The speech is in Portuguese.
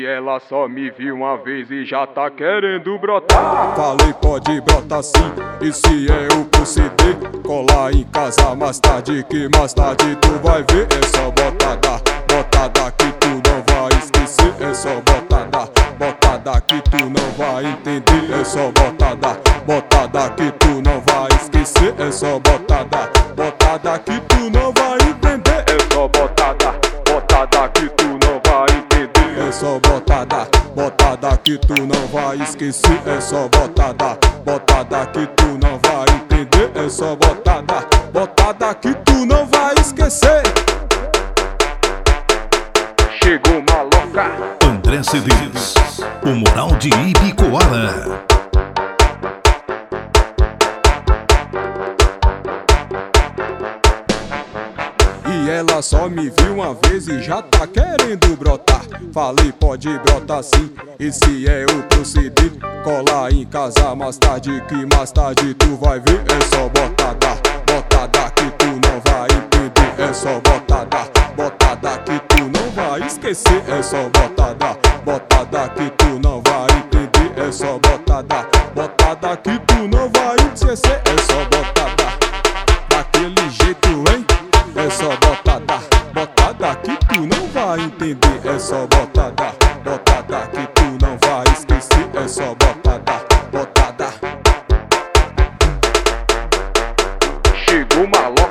E ela só me viu uma vez e já tá querendo brotar. Falei, pode brotar sim, e se é o proceder, colar em casa mais tarde, que mais tarde tu vai ver. É só botada, botada que tu não vai esquecer. É só botada, botada que tu não vai entender. É só botada, botada que tu não vai esquecer. É só botada, botada que tu É só botada, botada que tu não vai esquecer. É só botada, botada que tu não vai entender. É só botada, botada que tu não vai esquecer. Chegou maloca. André Cedês, o moral de Ibicoara. E ela só me viu uma vez e já tá querendo brotar. Falei, pode brotar sim, esse é o proceder. Colar em casa mais tarde, que mais tarde tu vai ver. É só botada, botada que tu não vai entender. É só botada, botada que tu não vai esquecer. É só botada, botada que tu não vai entender. É só botada, botada que tu não vai esquecer. É só botada, daquele jeito? é só botada, botada que tu não vai entender, é só botada, botada que tu não vai esquecer, é só botada, botada. Chegou maluco.